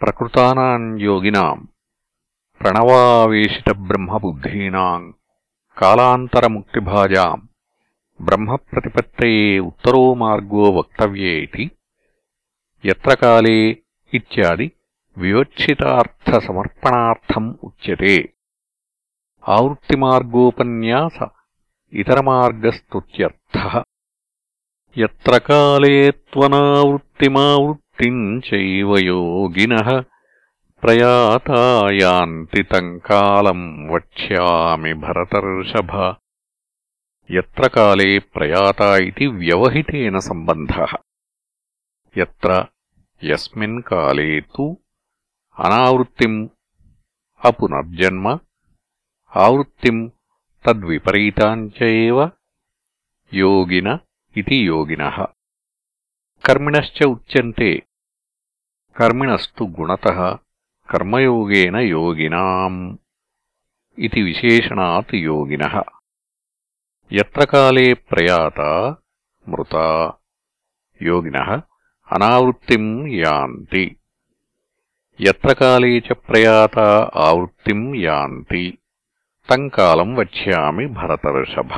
ప్రకృతానాం యోగినాం ప్రణవావేశితబ్రహ్మబుద్ధీనాం కాలాంతరముక్తిభాజాం బ్రహ్మప్రతిపత్తయే ఉత్తరో మార్గో వక్తవ్యే ఇతి యత్ర కాలే ఇత్యాది వివక్షితార్థసమర్పణార్థం ఉచ్యతే ఆవృత్తిమార్గోపన్యాస ఇతరమార్గస్తుత్యర్థः యత్ర కాలే త్వనావృత్తిమావృత్తి ముక్తిम् చైవ యోగినः ప్రయాతా తం కాలం వక్ష్యామి భరతర్షభ ఎత్ర కాలే ప్రయాత ఇది వ్యవహితేన సంబంధ ఎత్ర యస్మిన్ కాలే తు అనావృత్తిం అపునర్జన్మ ఆవృత్తిం తద్విపరీతాంచేవ యోగిన ఇది యోగిన కర్మిణశ్చ ఉచ్యంతే కర్మిణస్తు గుణత కర్మయోగేన యోగినా ఇది విశేషణాత్ యోగిన ఎత్ర కాలే ప్రయాత మృత యోగిన అనావృత్తిం యాంతి ఎత్ర కాలే చ ప్రయాత ఆవృత్తిం యాంతి తం కాలం వక్ష్యామి భరతర్షభ